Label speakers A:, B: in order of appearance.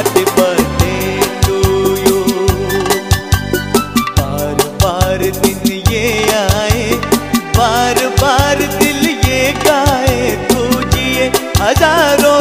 A: happy birthday बार बार दिन ये आए बार बार दिल ये गाए, तू जिए हज़ारों